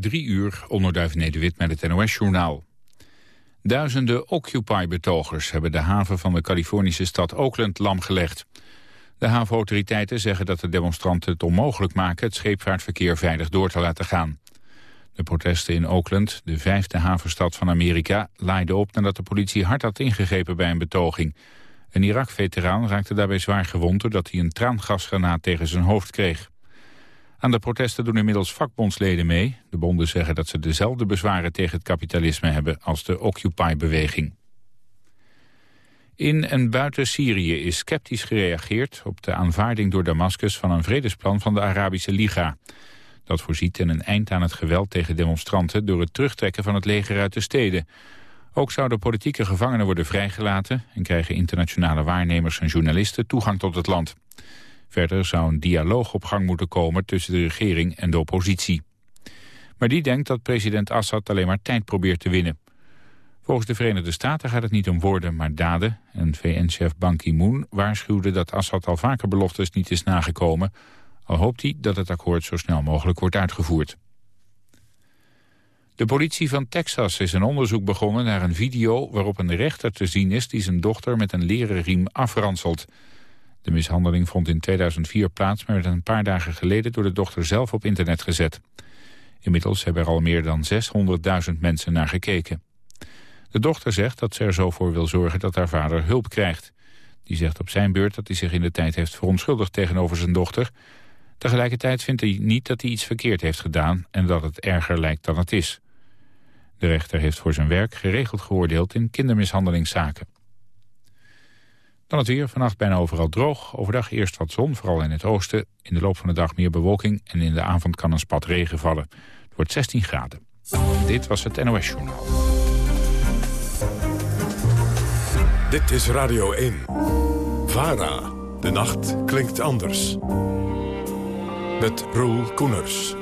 Drie uur, onderduif Nederwit met het NOS-journaal. Duizenden Occupy-betogers hebben de haven van de Californische stad Oakland lamgelegd. De havenautoriteiten zeggen dat de demonstranten het onmogelijk maken het scheepvaartverkeer veilig door te laten gaan. De protesten in Oakland, de vijfde havenstad van Amerika, laaiden op nadat de politie hard had ingegrepen bij een betoging. Een Irak-veteraan raakte daarbij zwaar gewond doordat hij een traangasgranaat tegen zijn hoofd kreeg. Aan de protesten doen inmiddels vakbondsleden mee. De bonden zeggen dat ze dezelfde bezwaren tegen het kapitalisme hebben als de Occupy-beweging. In en buiten Syrië is sceptisch gereageerd op de aanvaarding door Damascus van een vredesplan van de Arabische Liga. Dat voorziet in een eind aan het geweld tegen demonstranten door het terugtrekken van het leger uit de steden. Ook zouden politieke gevangenen worden vrijgelaten en krijgen internationale waarnemers en journalisten toegang tot het land. Verder zou een dialoog op gang moeten komen tussen de regering en de oppositie. Maar die denkt dat president Assad alleen maar tijd probeert te winnen. Volgens de Verenigde Staten gaat het niet om woorden, maar daden. En VN-chef Ban Ki-moon waarschuwde dat Assad al vaker beloftes niet is nagekomen... al hoopt hij dat het akkoord zo snel mogelijk wordt uitgevoerd. De politie van Texas is een onderzoek begonnen naar een video... waarop een rechter te zien is die zijn dochter met een leren riem afranselt. De mishandeling vond in 2004 plaats, maar werd een paar dagen geleden door de dochter zelf op internet gezet. Inmiddels hebben er al meer dan 600.000 mensen naar gekeken. De dochter zegt dat ze er zo voor wil zorgen dat haar vader hulp krijgt. Die zegt op zijn beurt dat hij zich in de tijd heeft verontschuldigd tegenover zijn dochter. Tegelijkertijd vindt hij niet dat hij iets verkeerd heeft gedaan en dat het erger lijkt dan het is. De rechter heeft voor zijn werk geregeld geoordeeld in kindermishandelingszaken. Dan het weer, vannacht bijna overal droog. Overdag eerst wat zon, vooral in het oosten. In de loop van de dag meer bewolking en in de avond kan een spat regen vallen. Het wordt 16 graden. Dit was het NOS Journaal. Dit is Radio 1. VARA. De nacht klinkt anders. Met Roel Koeners.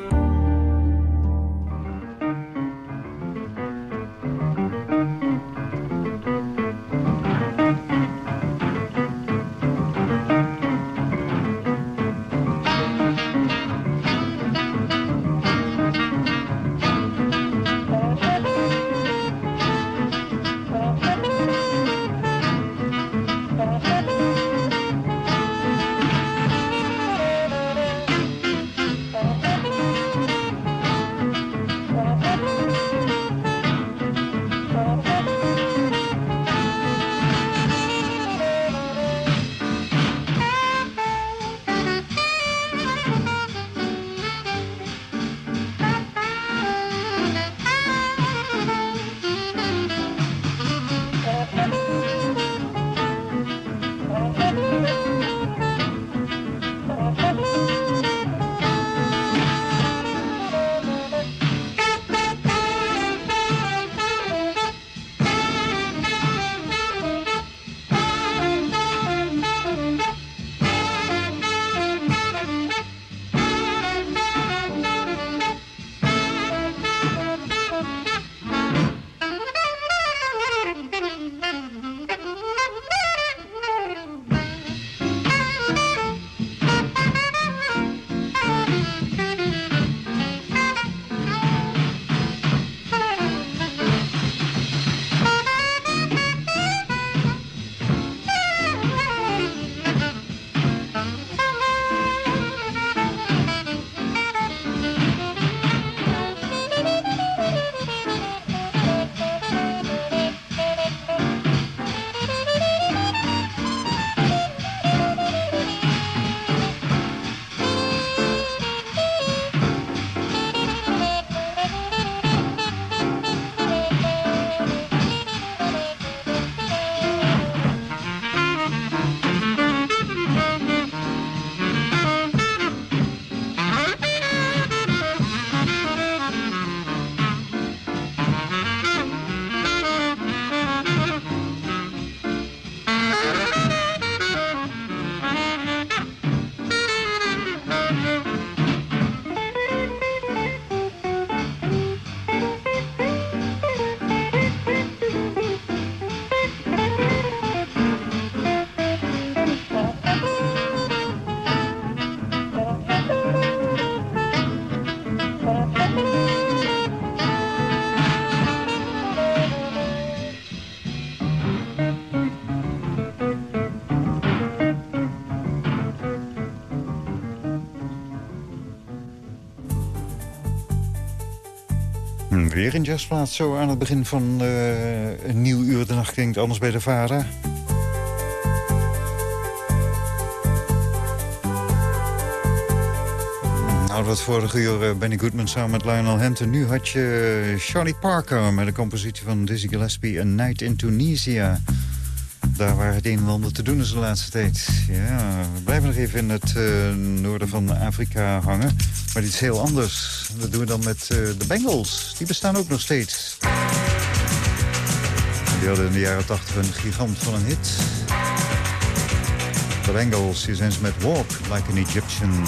Weer een jazzplaat zo aan het begin van uh, een nieuw uur. De nacht klinkt anders bij de vader. Nou, dat vorige uur uh, Benny Goodman samen met Lionel Hampton. Nu had je Charlie Parker met een compositie van Dizzy Gillespie... A Night in Tunisia daar waar het een en ander te doen is de laatste tijd. Ja, we blijven nog even in het uh, noorden van Afrika hangen. Maar iets heel anders. Dat doen we dan met uh, de Bengals. Die bestaan ook nog steeds. Die hadden in de jaren 80 een gigant van een hit. De Bengals, hier zijn ze met Walk Like an Egyptian.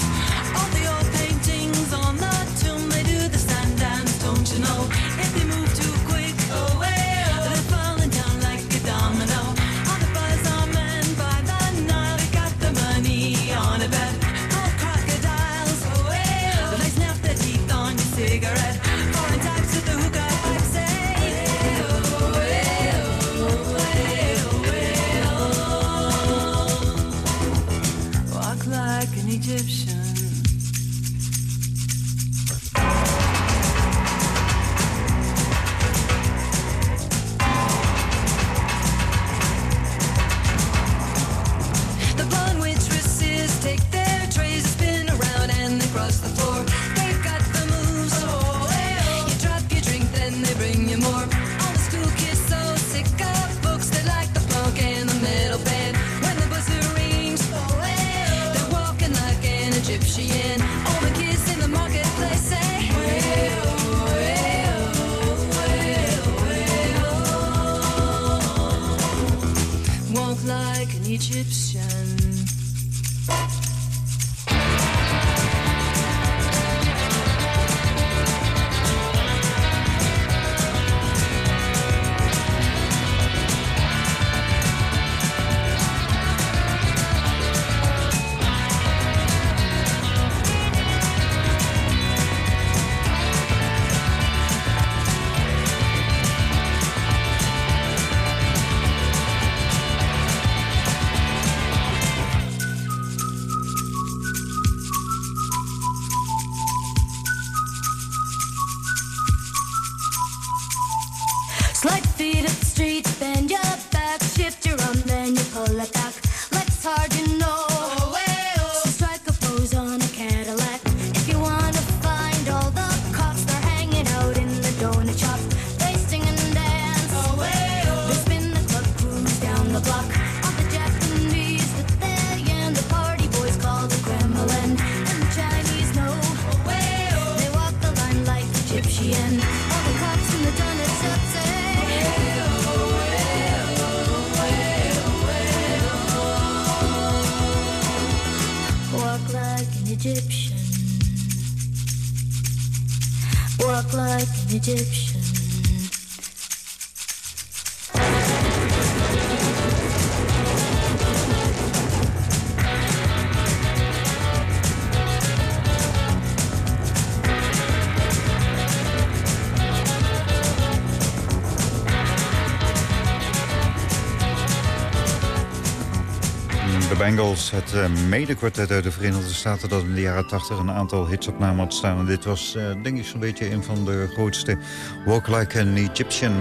Het uh, medekwartet uit de Verenigde Staten... dat in de jaren 80 een aantal hits op naam had staan. En dit was, uh, denk ik, zo'n beetje een van de grootste. Walk Like an Egyptian.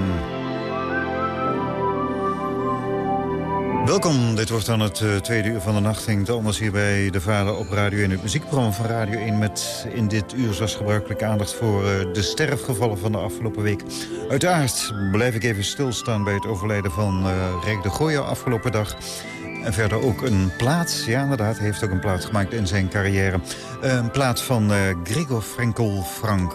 Welkom, dit wordt dan het uh, tweede uur van de nacht. Ging anders hier bij De Vader op Radio 1. Het muziekprogramma van Radio 1 met in dit uur zoals gebruikelijk aandacht... voor de sterfgevallen van de afgelopen week. Uiteraard blijf ik even stilstaan bij het overlijden van uh, Rijk de Gooier afgelopen dag... En verder ook een plaat, ja inderdaad, heeft ook een plaat gemaakt in zijn carrière. Een plaat van uh, Gregor Frenkel Frank.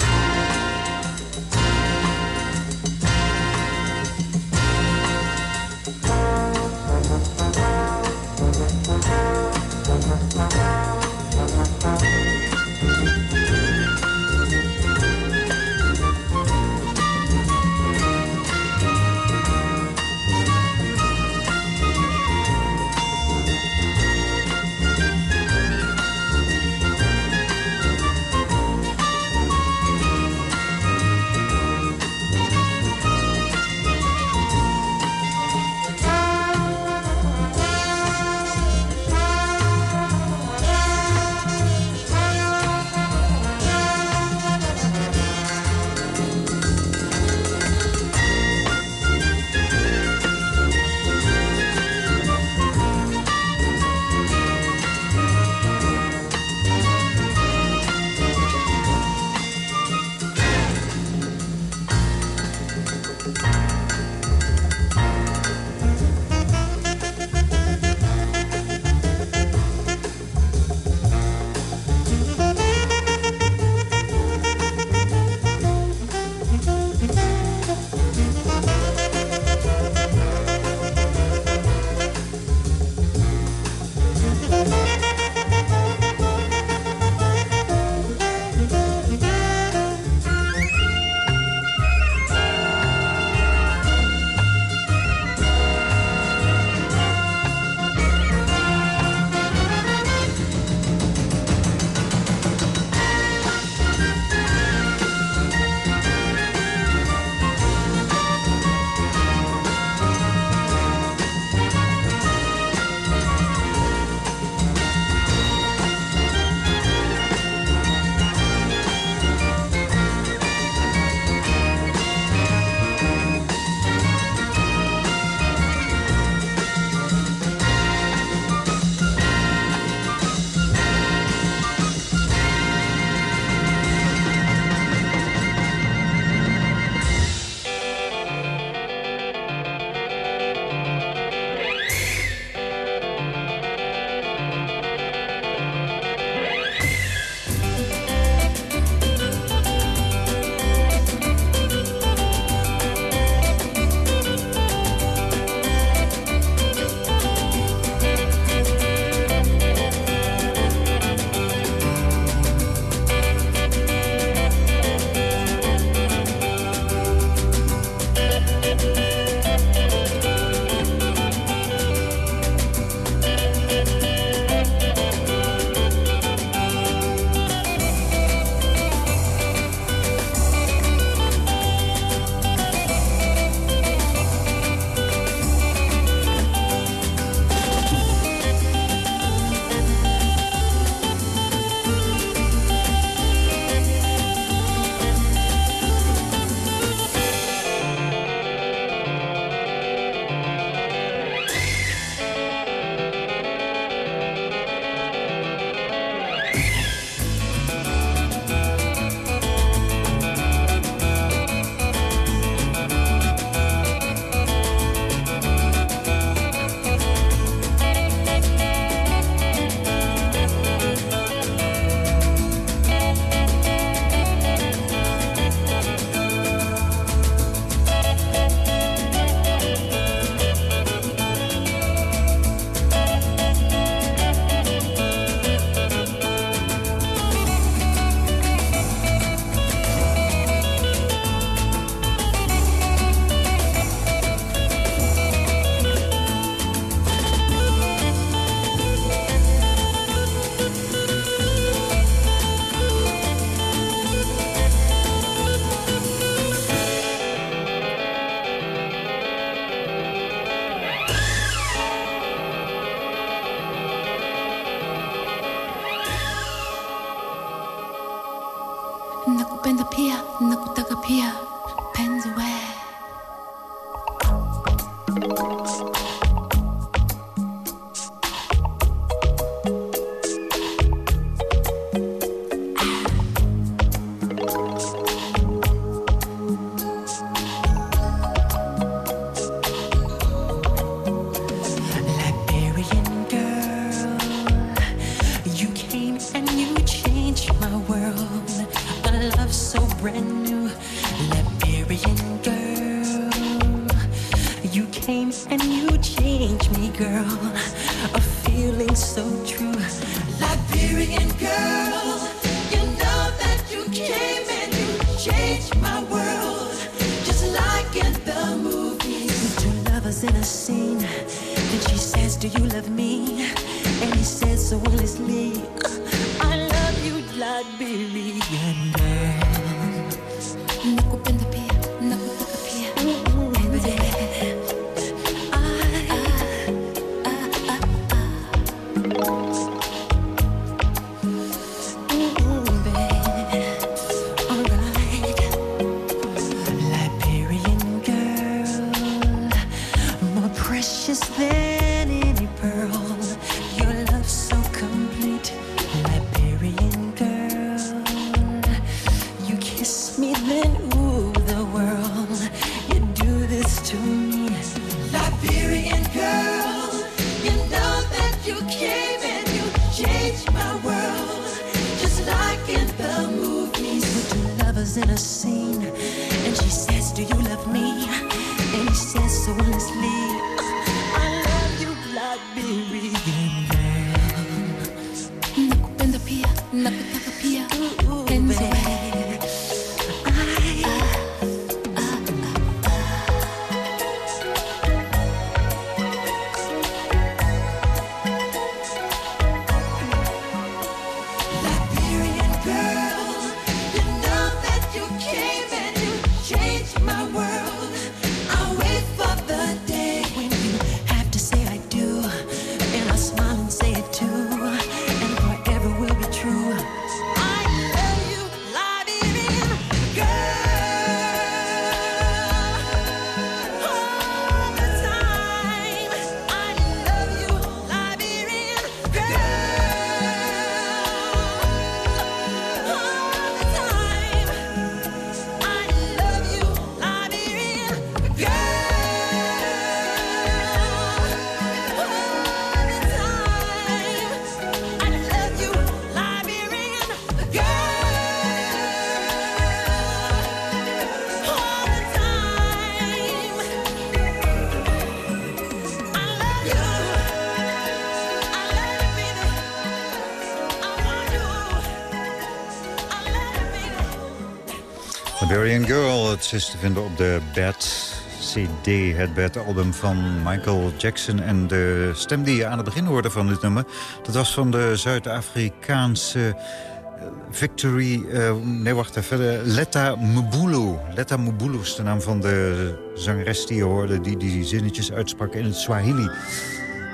Is te vinden op de Bad CD, het Bad album van Michael Jackson. En de stem die je aan het begin hoorde van dit nummer... dat was van de Zuid-Afrikaanse eh, Victory... Uh, nee, wacht even. Letta Mbulu. Letta Mbulu is de naam van de zangeres die je hoorde... die die zinnetjes uitsprak in het Swahili.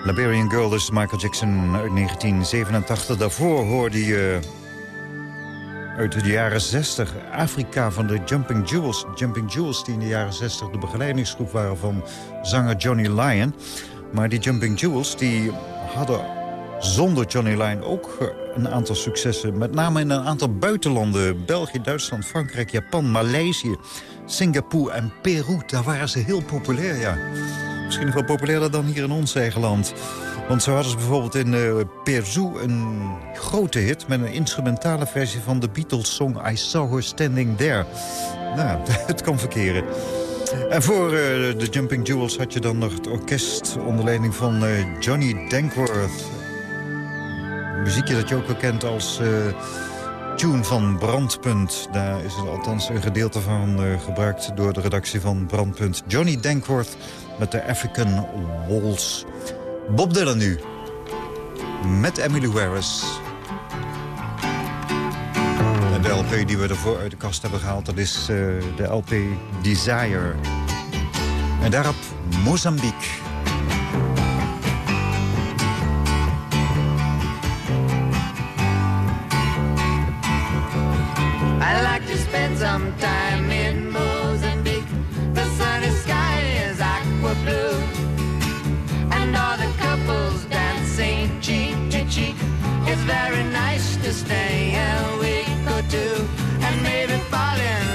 Liberian Girl is Michael Jackson uit 1987. Daarvoor hoorde je uit de jaren 60. Afrika van de Jumping Jewels. Jumping Jewels die in de jaren 60 de begeleidingsgroep waren van zanger Johnny Lyon. Maar die Jumping Jewels die hadden zonder Johnny Lyon ook eh, een aantal successen. Met name in een aantal buitenlanden. België, Duitsland, Frankrijk, Japan, Maleisië, Singapore en Peru. Daar waren ze heel populair, ja. Misschien nog wel populairder dan hier in ons eigen land. Want zo hadden ze bijvoorbeeld in uh, een grote hit... met een instrumentale versie van de Beatles-song I Saw Her Standing There. Nou, het kan verkeren. En voor uh, de Jumping Jewels had je dan nog het orkest... onder leiding van uh, Johnny Dankworth. muziekje dat je ook wel kent als tune van Brandpunt. Daar is althans een gedeelte van gebruikt door de redactie van Brandpunt. Johnny Dankworth met de African Walls. Bob Dylan nu, met Emily Harris. De LP die we ervoor uit de kast hebben gehaald, dat is eh, de LP Desire. En daarop Mozambique. I like to spend some time very nice to stay a week or two and maybe fall in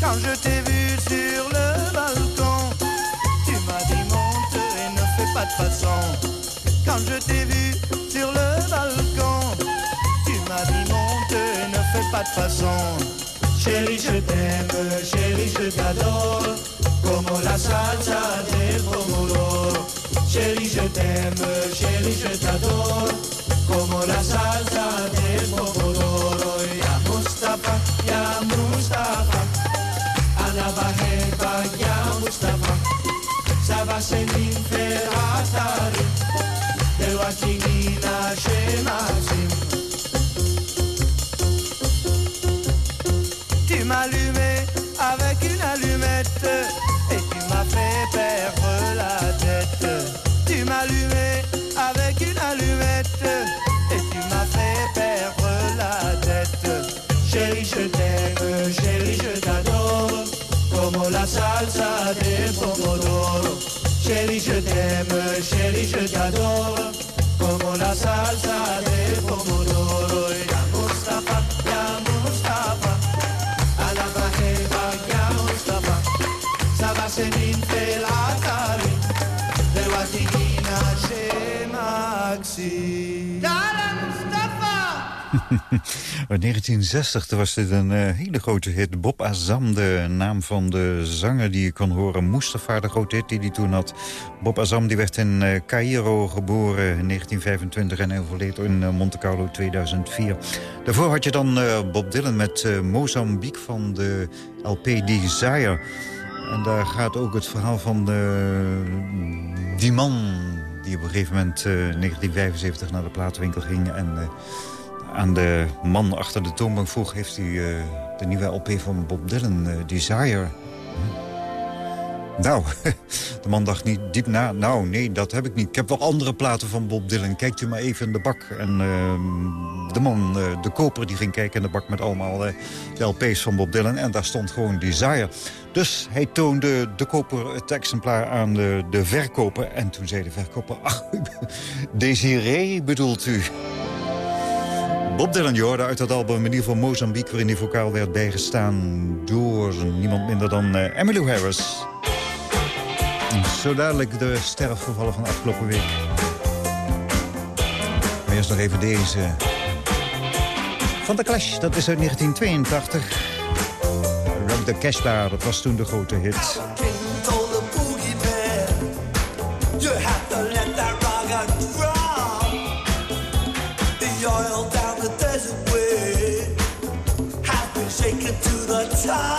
Quand je t'ai vu sur le balcon, tu m'as dit monte et ne fais pas de façon. Quand je t'ai vu sur le balcon, tu m'as dit monte et ne fais pas de façon. Chérie, je t'aime, chérie, je t'adore, comme la salsa des pomodoro. Chérie, je t'aime, chérie, je t'adore. Como la salsa del pomodoro. Ya Mustafa, ya Mustafa. Ana Baheba, ya Mustafa. Ça en se. De la chinina, shemazim. chérie, je t'adore, como la salsa Uit 1960 toen was dit een eh, hele grote hit. Bob Azam, de naam van de zanger die je kon horen. Mustafa, de grote hit die hij toen had. Bob Azam die werd in eh Cairo geboren in 1925 en overleed in eh, Monte Carlo 2004. Daarvoor had je dan Bob Dylan met Mozambique van de LP Desire. En daar gaat ook het verhaal van die man die op een gegeven moment eh, in 1975 naar de platenwinkel ging... en aan de man achter de toonbank vroeg... heeft hij eh, de nieuwe LP van Bob Dylan, eh, Desire... Hm. Nou, de man dacht niet diep na. Nou, nee, dat heb ik niet. Ik heb wel andere platen van Bob Dylan. Kijkt u maar even in de bak. En ehm, de man, eh, de koper, die ging kijken in de bak met allemaal de LP's van Bob Dylan. En daar stond gewoon Desire. Dus hij toonde de koper het exemplaar aan de, de verkoper. En toen zei de verkoper, ach, Desiree bedoelt u? Bob Dylan, je hoorde uit dat album in ieder geval Mozambique... waarin die vocaal werd bijgestaan door niemand minder dan eh, Emmylou Harris. Zo dadelijk de sterfgevallen van afgelopen week. Maar eerst nog even deze. Van de Clash, dat is uit 1982. Rock the Cashbar, dat was toen de grote hit. To the top.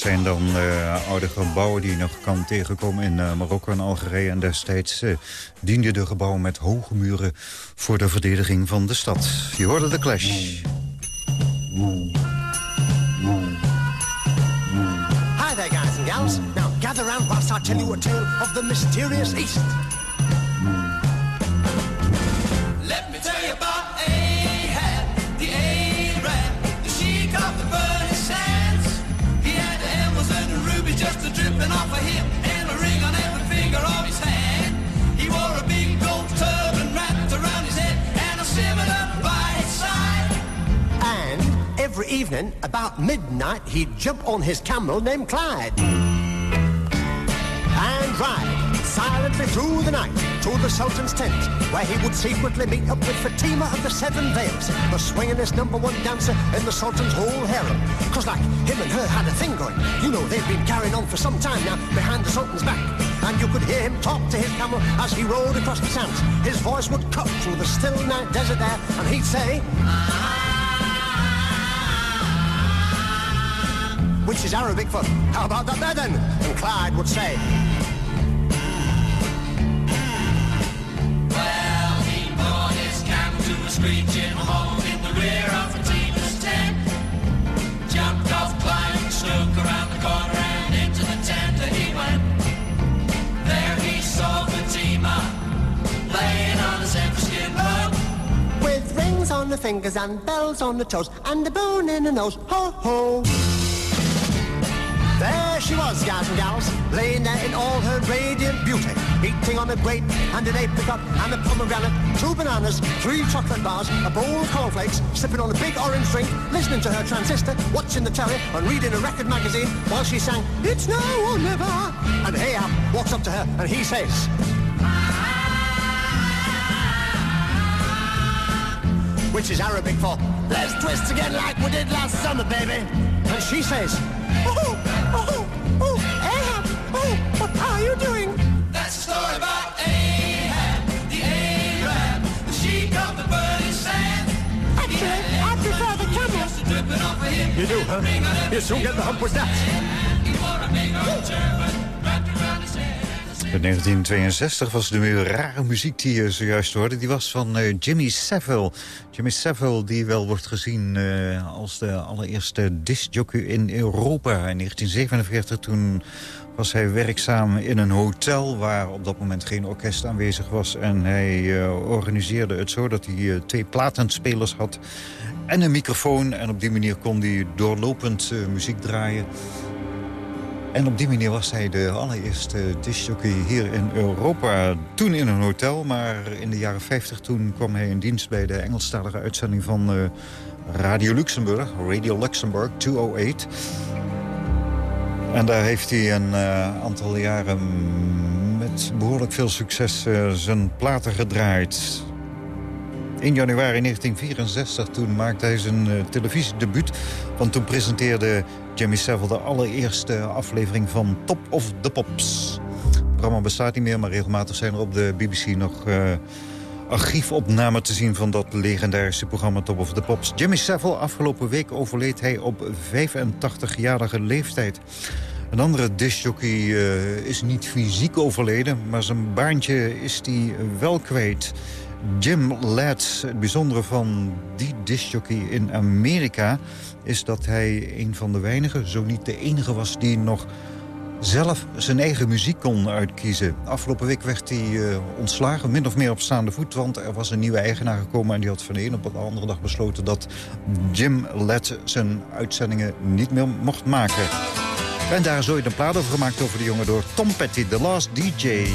Dat zijn dan eh, oude gebouwen die je nog kan tegenkomen in eh, Marokko en Algerije. En destijds eh, dienden de gebouwen met hoge muren voor de verdediging van de stad. Je hoorde de clash. Hi there, guys and gals. Now gather round whilst I tell you a tale of the mysterious East. Evening, about midnight, he'd jump on his camel named Clyde and ride silently through the night to the Sultan's tent, where he would secretly meet up with Fatima of the Seven Veils, the swinginest number one dancer in the Sultan's whole harem. Cause like him and her had a thing going, you know they've been carrying on for some time now behind the Sultan's back. And you could hear him talk to his camel as he rode across the sands. His voice would cut through the still night desert air, and he'd say, which is Arabic for, how about that there then? And Clyde would say, Well, he brought his camel to a screeching halt in the rear of Fatima's tent. Jumped off, climbed, snook around the corner and into the tent that he went. There he saw Fatima laying on a zebra skin rug. with rings on the fingers and bells on the toes and a bone in the nose. Ho ho! She was, guys and gals, laying there in all her radiant beauty, eating on a grape and an apricot and a pomegranate, two bananas, three chocolate bars, a bowl of cornflakes, sipping on a big orange drink, listening to her transistor, watching the telly and reading a record magazine while she sang It's Now or Never. And Ahab walks up to her and he says, which is Arabic for Let's twist again like we did last summer, baby. And she says, In 1962 was de rare muziek die je zojuist hoorde. Die was van eh, Jimmy Savile. Jimmy Savile die wel wordt gezien eh, als de allereerste discjockey in Europa. In 1947 toen was hij werkzaam in een hotel... waar op dat moment geen orkest aanwezig was. En hij eh, organiseerde het zo dat hij eh, twee platenspelers had... en een microfoon. En op die manier kon hij doorlopend eh, muziek draaien. En op die manier was hij de allereerste discjockey hier in Europa. Toen in een hotel, maar in de jaren 50 toen kwam hij in dienst... bij de Engelstalige uitzending van Radio Luxemburg, Radio Luxemburg 208. En daar heeft hij een eh, aantal jaren met behoorlijk veel succes eh, zijn platen gedraaid. In januari 1964 toen maakte hij zijn eh, televisiedebuut. Want toen presenteerde Jimmy Savile de allereerste aflevering van Top of the Pops. Het programma bestaat niet meer, maar regelmatig zijn er op de BBC nog... archiefopnamen te zien van dat legendarische programma Top of the Pops. Jimmy Savile, afgelopen week overleed hij op 85-jarige leeftijd. Een andere discjockey eh, is niet fysiek overleden, maar zijn baantje is hij wel kwijt. Jim Ladd, het bijzondere van die discjockey in Amerika... is dat hij een van de weinigen, zo niet de enige was... die nog zelf zijn eigen muziek kon uitkiezen. Afgelopen week werd hij eh, ontslagen, min of meer op staande voet... want er was een nieuwe eigenaar gekomen en die had van de een op de andere dag besloten... dat Jim Ladd zijn uitzendingen niet meer mocht maken. En daar is ooit een plaat over gemaakt over de jongen door Tom Petty, The Last DJ.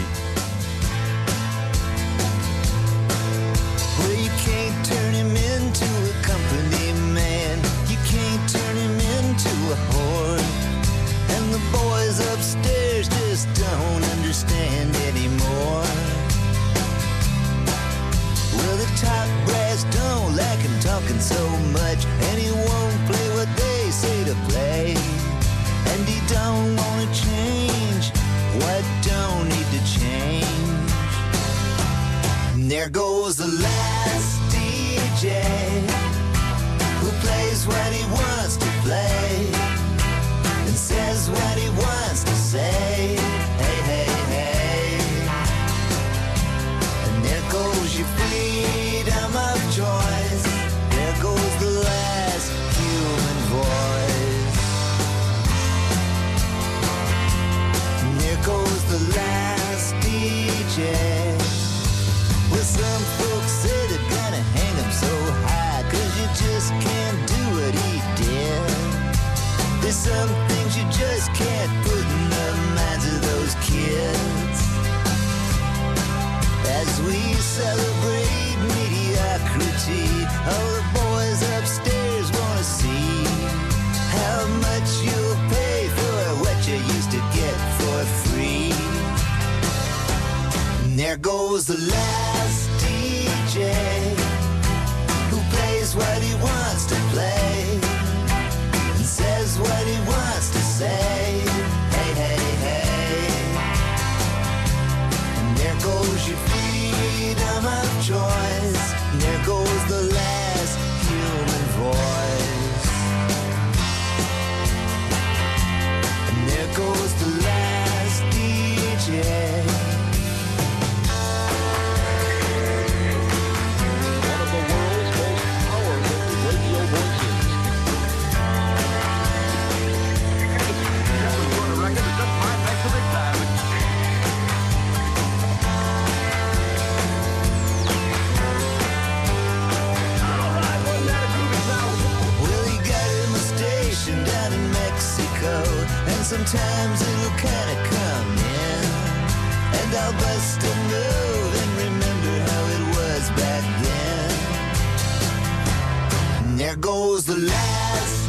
jazz.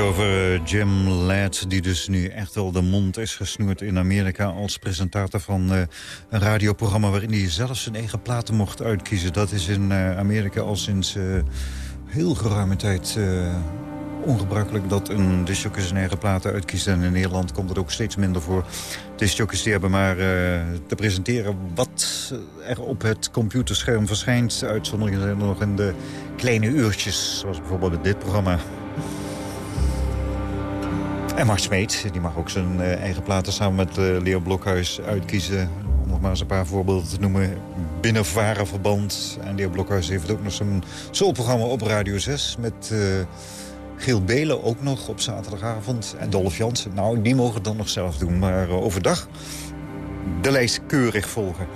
Over eh, Jim Ladd, die dus nu echt wel de mond is gesnoerd in Amerika... als presentator van eh, een radioprogramma waarin hij zelfs zijn eigen platen mocht uitkiezen. Dat is in eh, Amerika al sinds heel geruime tijd ongebruikelijk... dat een discjockey zijn eigen platen uitkiest. En in Nederland komt het ook steeds minder voor discjockeys die hebben maar te presenteren... wat er op het computerscherm verschijnt. Uitzonderingen zijn er nog in de kleine uurtjes, zoals bijvoorbeeld dit programma... En Mart Smeet, die mag ook zijn eh, eigen platen samen met eh, Leo Blokhuis uitkiezen. Om nog maar eens een paar voorbeelden te noemen. Binnen Varenverband. En Leo Blokhuis heeft ook nog zijn soulprogramma op Radio 6. Met eh Giel Belen ook nog op zaterdagavond. En Dolph Jansen. Nou, die mogen het dan nog zelf doen. Maar overdag de lijst keurig volgen.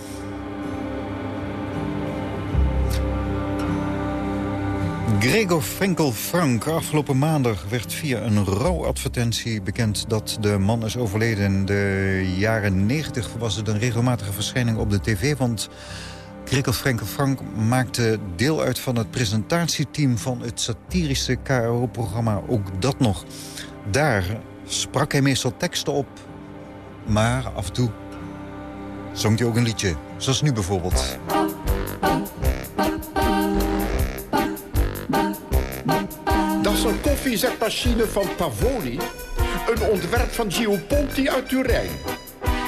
Gregor Frenkel Frank. Afgelopen maandag werd via een rouwadvertentie bekend dat de man is overleden. In de jaren 90 was het een regelmatige verschijning op de tv. Want Gregor Frenkel Frank maakte deel uit van het presentatieteam van het satirische KRO-programma Ook Dat Nog. Daar sprak hij meestal teksten op, maar af en toe zong hij ook een liedje. Zoals nu bijvoorbeeld. Koffiezetmachine van Pavoni. Een ontwerp van Gio Ponti uit Turijn.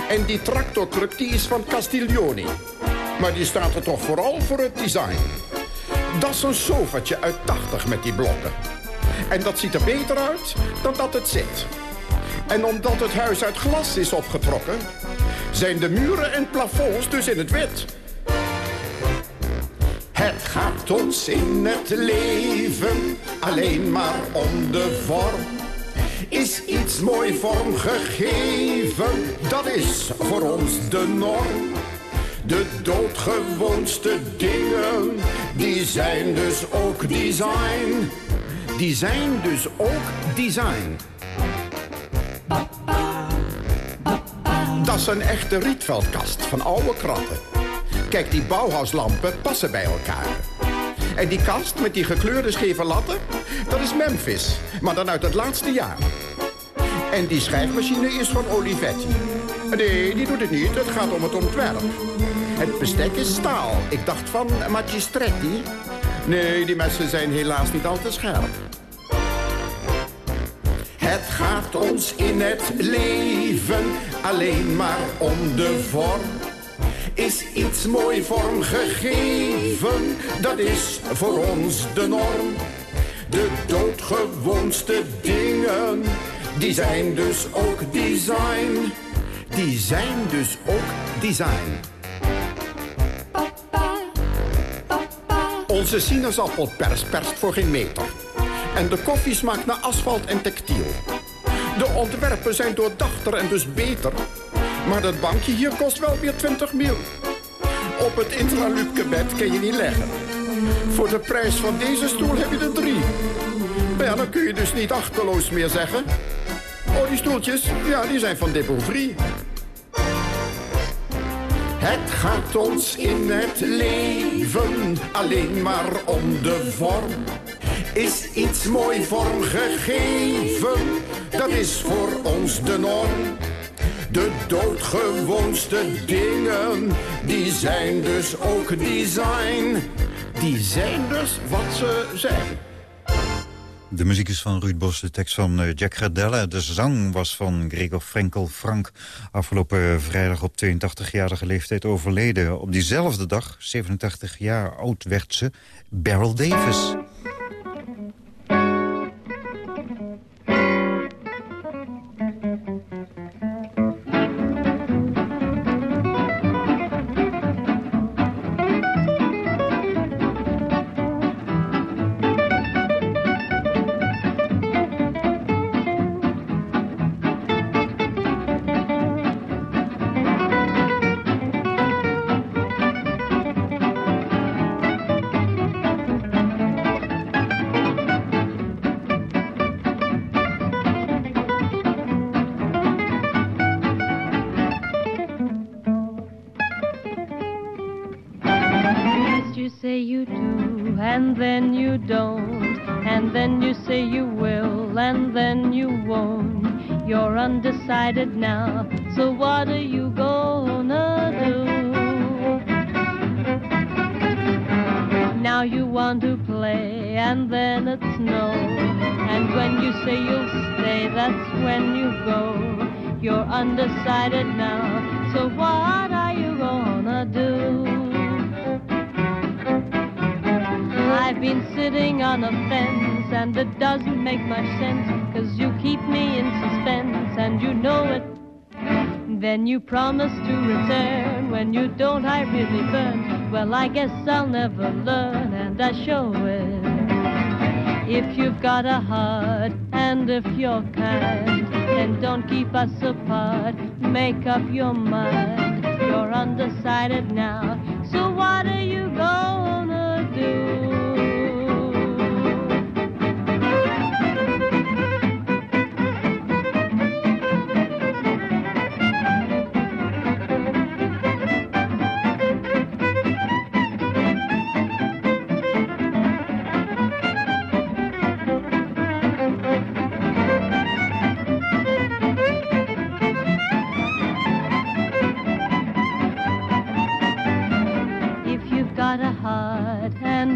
En die tractortruck die is van Castiglioni. Maar die staat er toch vooral voor het design. Dat is een sofatje uit 80 met die blokken. En dat ziet er beter uit dan dat het zit. En omdat het huis uit glas is opgetrokken... zijn de muren en plafonds dus in het wit. Het gaat ons in het leven alleen maar om de vorm. Is iets mooi vormgegeven, dat is voor ons de norm. De doodgewoonste dingen, die zijn dus ook design. Die zijn dus ook design. Dat is een echte rietveldkast van oude kratten. Kijk, die bouwhuislampen passen bij elkaar. En die kast met die gekleurde scheve latten, dat is Memphis, maar dan uit het laatste jaar. En die schrijfmachine is van Olivetti. Nee, die doet het niet, het gaat om het ontwerp. Het bestek is staal, ik dacht van Magistretti. Nee, die messen zijn helaas niet al te scherp. Het gaat ons in het leven alleen maar om de vorm. Is iets mooi vormgegeven, dat is voor ons de norm. De doodgewoonste dingen, die zijn dus ook design. Die zijn dus ook design. Onze sinaasappelpers perst voor geen meter. En de koffie smaakt naar asfalt en textiel. De ontwerpen zijn doordachter en dus beter. Maar dat bankje hier kost wel weer 20 mil. Op het intralupke bed kan je niet leggen. Voor de prijs van deze stoel heb je er drie. Maar ja, dan kun je dus niet achterloos meer zeggen. Oh, die stoeltjes, ja, die zijn van de Beauvry. Het gaat ons in het leven alleen maar om de vorm. Is iets mooi vormgegeven, dat is voor ons de norm. De doodgewoonste dingen, die zijn dus ook design. Die zijn dus wat ze zijn. De muziek is van Ruud Bos, de tekst van eh, Jack Gardella. De zang was van Gregor Frenkel Frank. Afgelopen vrijdag op 82-jarige leeftijd overleden. Op diezelfde dag, 87 jaar oud, werd ze Beryl Davis. And then you don't, and then you say you will, and then you won't. You're undecided now, so what are you gonna do? Now you want to play, and then it's no, and when you say you'll stay, that's when you go. You're undecided now, so what are you gonna do? I've been sitting on a fence and it doesn't make much sense Cause you keep me in suspense and you know it. Then you promise to return When you don't I really burn. Well I guess I'll never learn and I show it. If you've got a heart and if you're kind Then don't keep us apart. Make up your mind You're undecided now. So what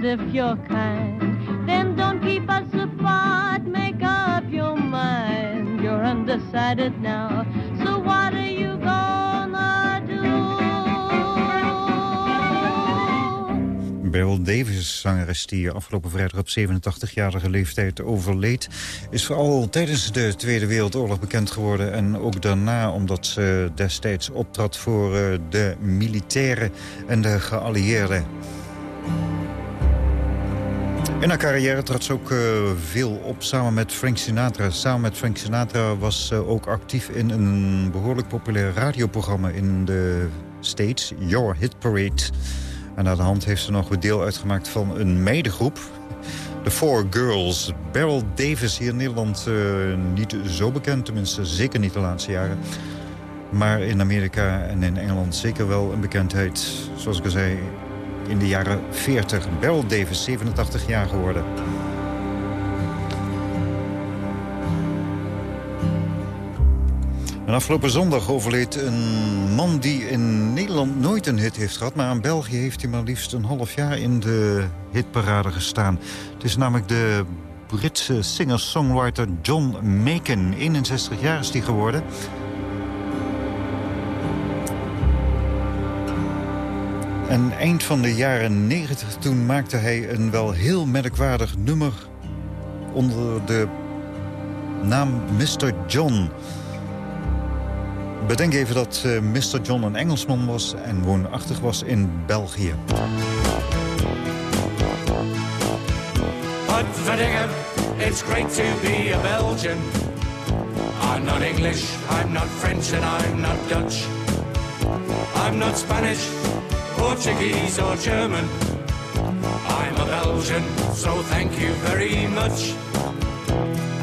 and if you're kind, then don't keep us apart. Make up your mind. You're undecided now. So what are you gonna do? Beryl Davis, zangeres die afgelopen vrijdag op 87-jarige leeftijd overleed... is vooral tijdens de Tweede Wereldoorlog bekend geworden... en ook daarna omdat ze destijds optrad voor eh, de militairen en de geallieerden. In haar carrière trad ze ook eh, veel op samen met Frank Sinatra. Samen met Frank Sinatra was ze ook actief in een behoorlijk populair radioprogramma in de States, Your Hit Parade. En aan de hand heeft ze nog deel uitgemaakt van een meidengroep. De Four Girls. Beryl Davis hier in Nederland eh, niet zo bekend, tenminste zeker niet de laatste jaren. Maar in Amerika en in Engeland zeker wel een bekendheid. Zoals ik al zei, in de jaren 40. Beryl Davis, 87 jaar geworden. En afgelopen zondag overleed een man die in Nederland nooit een hit heeft gehad... maar in België heeft hij maar liefst een half jaar in de hitparade gestaan. Het is namelijk de Britse singer-songwriter John Macon. 61 jaar is hij geworden. En eind van de jaren 90 toen maakte hij een wel heel merkwaardig nummer... onder de naam Mr. John... Bedenk even dat eh, Mr. John een Engelsman was en woonachtig was in België. But verdikken, it's great to be a Belgian. I'm not English, I'm not French, and I'm not Dutch. I'm not Spanish, Portuguese, or German. I'm a Belgian, so thank you very much.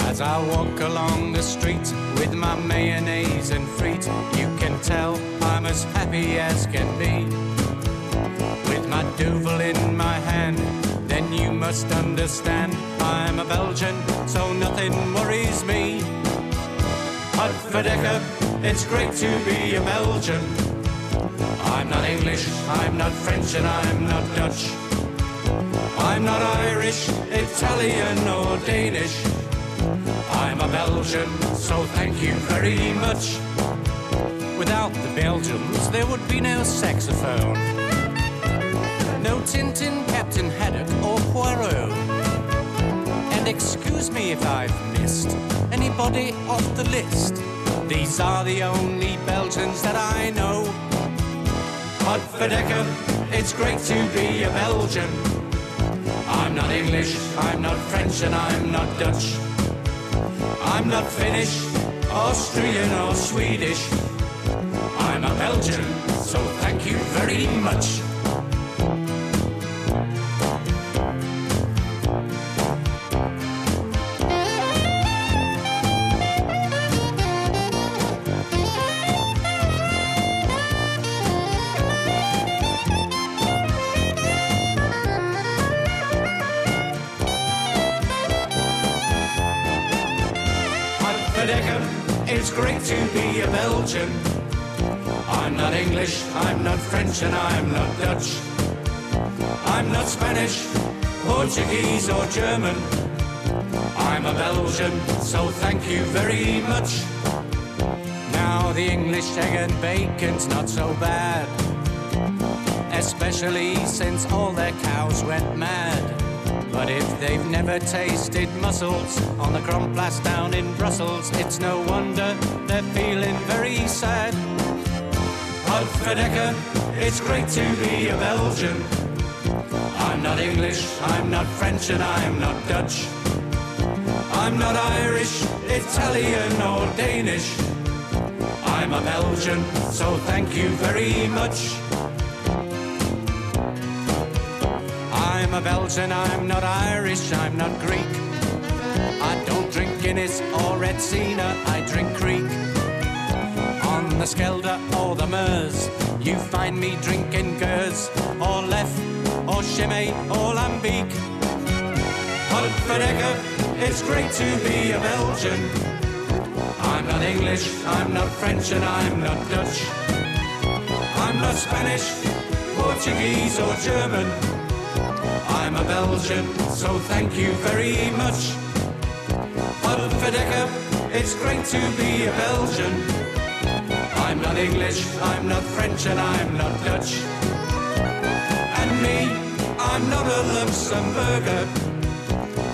As I walk along the street with my mayonnaise and frites, you can tell I'm as happy as can be. With my duvel in my hand, then you must understand I'm a Belgian, so nothing worries me. Hut verdekken, it's great to be a Belgian. I'm not English, I'm not French, and I'm not Dutch. I'm not Irish, Italian, or Danish. I'm a Belgian, so thank you very much. Without the Belgians, there would be no saxophone. No Tintin, Captain Haddock, or Poirot. And excuse me if I've missed anybody off the list. These are the only Belgians that I know. Hut verdekken, it's great to be a Belgian. I'm not English, I'm not French, and I'm not Dutch. I'm not Finnish, Austrian, or Swedish. I'm a Belgian, so thank you very much. Belgian. I'm not English, I'm not French, and I'm not Dutch. I'm not Spanish, Portuguese, or German. I'm a Belgian, so thank you very much. Now the English egg and bacon's not so bad, especially since all their cows went mad. But if they've never tasted mussels on the Grandplas down in Brussels, it's no wonder they're feeling very sad. Hut it's great to be a Belgian. I'm not English, I'm not French, and I'm not Dutch. I'm not Irish, Italian, or Danish. I'm a Belgian, so thank you very much. I'm a Belgian, I'm not Irish, I'm not Greek. I don't drink Guinness or Retsina, I drink Creek. On the Skelder or the Meuse, you find me drinking Gers, or Lef, or Chimay, or Lambic. Hut verdekken, it's great to be a Belgian. I'm not English, I'm not French, and I'm not Dutch. I'm not Spanish, Portuguese, or German. I'm a Belgian, so thank you very much. Hut verdekken, it's great to be a Belgian. I'm not English, I'm not French, and I'm not Dutch. And me, I'm not a Luxembourger.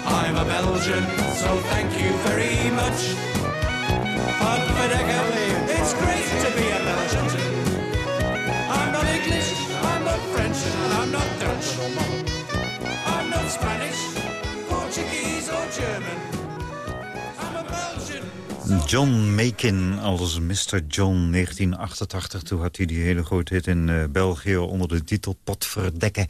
I'm a Belgian, so thank you very much. Hut verdekken, it's great to John Makin als Mr. John 1988. Toen had hij die hele grote hit in eh, België onder de titel Potverdekken.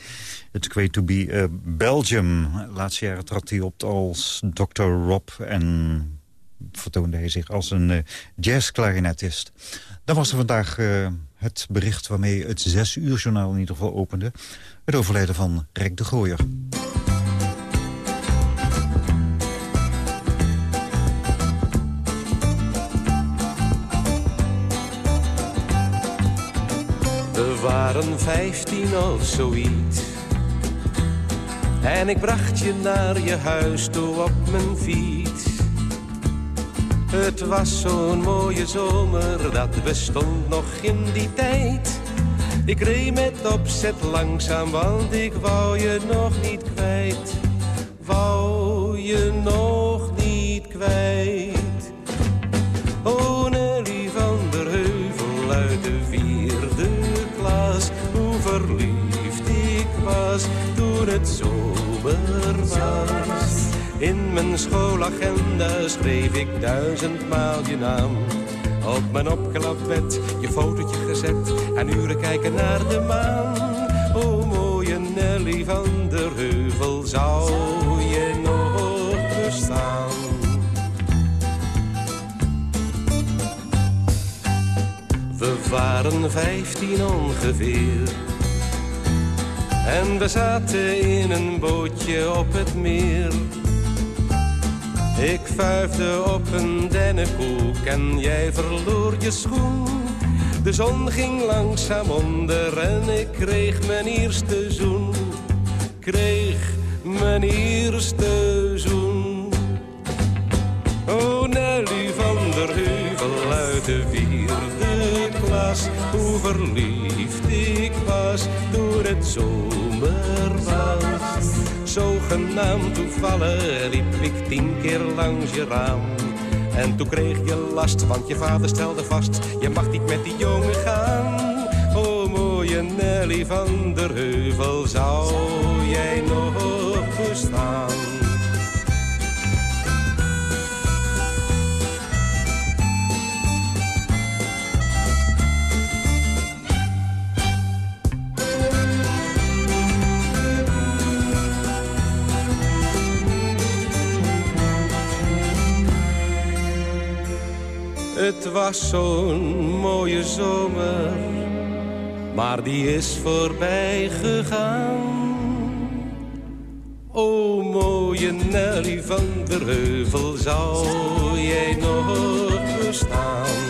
It's great to be a Belgium. Laatste jaren trad hij op als Dr. Rob en vertoonde hij zich als een uh, jazzklarinetist. Dan was er vandaag eh, het bericht waarmee het zes uur journaal in ieder geval opende. Het overlijden van Rek de Gooier. Vijftien of zoiets. En ik bracht je naar je huis toe op mijn fiets. Het was zo'n mooie zomer, dat bestond nog in die tijd. Ik reed met opzet langzaam, want ik wou je nog niet kwijt. Wou je nog niet kwijt. Het zomer was. In mijn schoolagenda schreef ik duizendmaal je naam. Op mijn opgelapt bed, je fotootje gezet en uren kijken naar de maan. O mooie Nelly van der Heuvel, zou je nog bestaan? We waren vijftien ongeveer. En we zaten in een bootje op het meer. Ik vuifde op een dennenkoek en jij verloor je schoen. De zon ging langzaam onder en ik kreeg mijn eerste zoen. Kreeg mijn eerste zoen. O Nelly van der Heuvel uit de Hoe verliefd ik was door het zomer was. Zogenaamd toevallig liep ik tien keer langs je raam. En toen kreeg je last, want je vader stelde vast, je mag niet met die jongen gaan. O mooie Nelly van der Heuvel, zou jij Het was zo'n mooie zomer, maar die is voorbij gegaan. O mooie Nelly van der Heuvel, zou jij nog bestaan?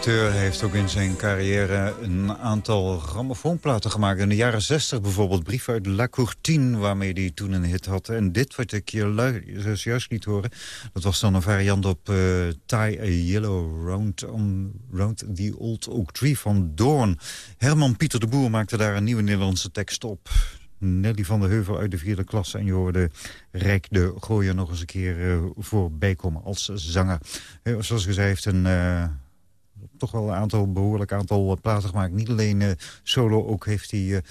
Acteur, heeft ook in zijn carrière een aantal grammofoonplaten gemaakt. In de jaren 60 bijvoorbeeld Brief uit La Courtine, waarmee hij toen een hit had. En dit wat ik je juist liet horen, dat was dan een variant op eh, Tie a Yellow Round, on, round the Old Oak Tree van Doorn. Herman Pieter de Boer maakte daar een nieuwe Nederlandse tekst op. Nelly van der Heuvel uit de vierde klasse. En je hoorde Rijk de Gooier nog eens een keer eh, voorbij komen als zanger. Zoals gezegd, heeft een... eh, toch wel een aantal, behoorlijk aantal eh, platen gemaakt. Niet alleen eh, solo, ook heeft hij eh,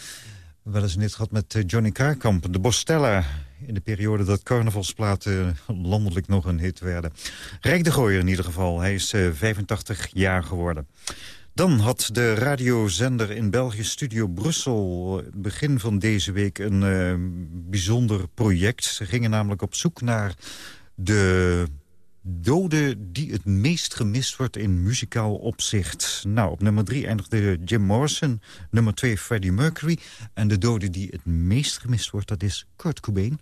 wel eens een hit gehad met Johnny Kraaikamp. De Bostella, in de periode dat carnavalsplaten landelijk nog een hit werden. Rijk de Gooier in ieder geval, hij is eh, 85 jaar geworden. Dan had de radiozender in België Studio Brussel... begin van deze week een bijzonder project. Ze gingen namelijk op zoek naar de dode die het meest gemist wordt in muzikaal opzicht. Nou, op nummer drie eindigde Jim Morrison, nummer twee Freddie Mercury... en de dode die het meest gemist wordt, dat is Kurt Cobain.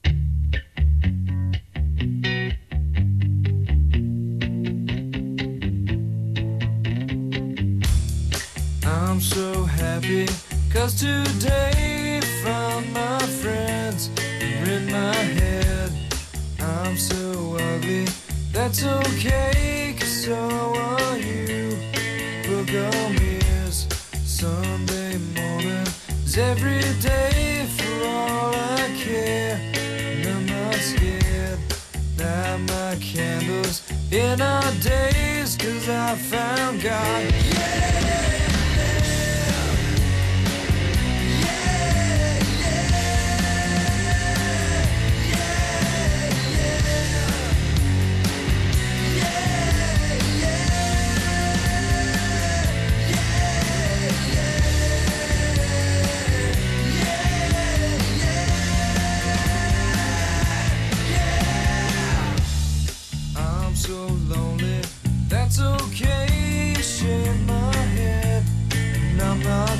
I'm so happy cause today found my friends in my head. I'm so ugly, that's okay cause so are you. On ears, Sunday morning is every day for all I care. And I'm not scared, light my candles in our days cause I found God. I'm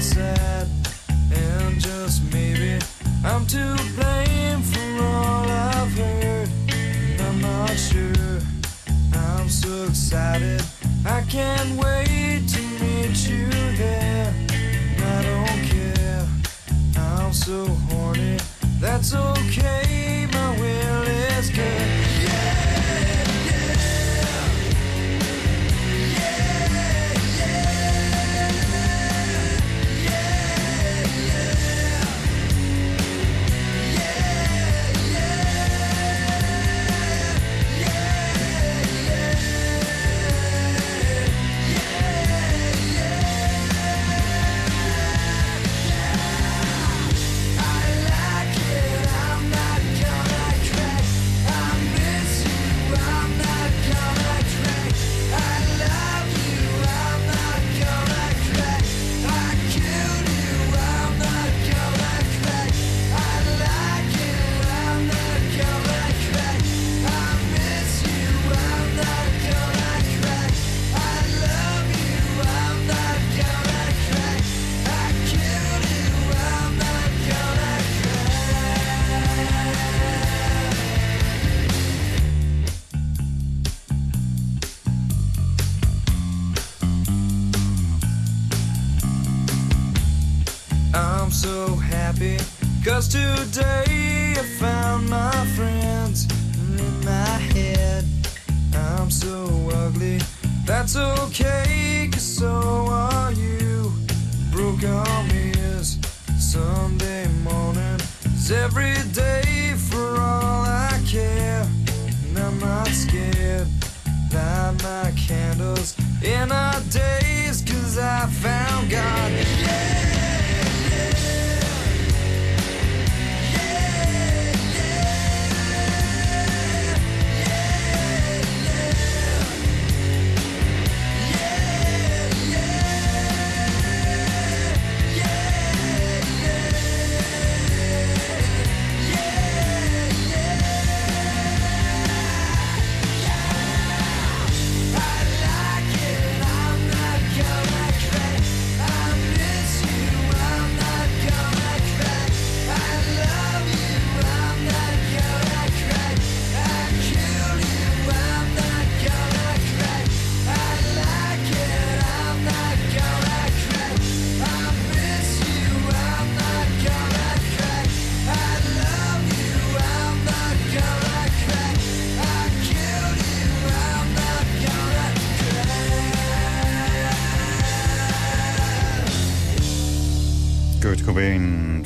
sad. And just maybe I'm to blame for all I've heard. I'm not sure. I'm so excited, I can't wait to meet you there. I don't care, I'm so horny. That's okay,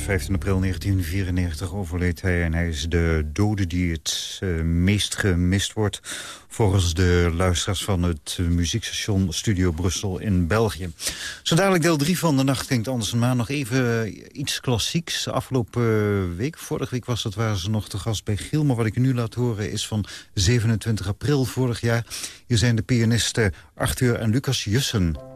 15 april 1994 overleed hij... en hij is de dode die het eh, meest gemist wordt... volgens de luisteraars van het muziekstation Studio Brussel in België. Zo dadelijk deel 3 van De Nacht klinkt anders maar nog even eh, iets klassieks. Afgelopen week, vorige week was dat, waren ze nog te gast bij Giel... maar wat ik nu laat horen is van 27 april vorig jaar. Hier zijn de pianisten Arthur en Lucas Jussen...